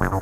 Wow.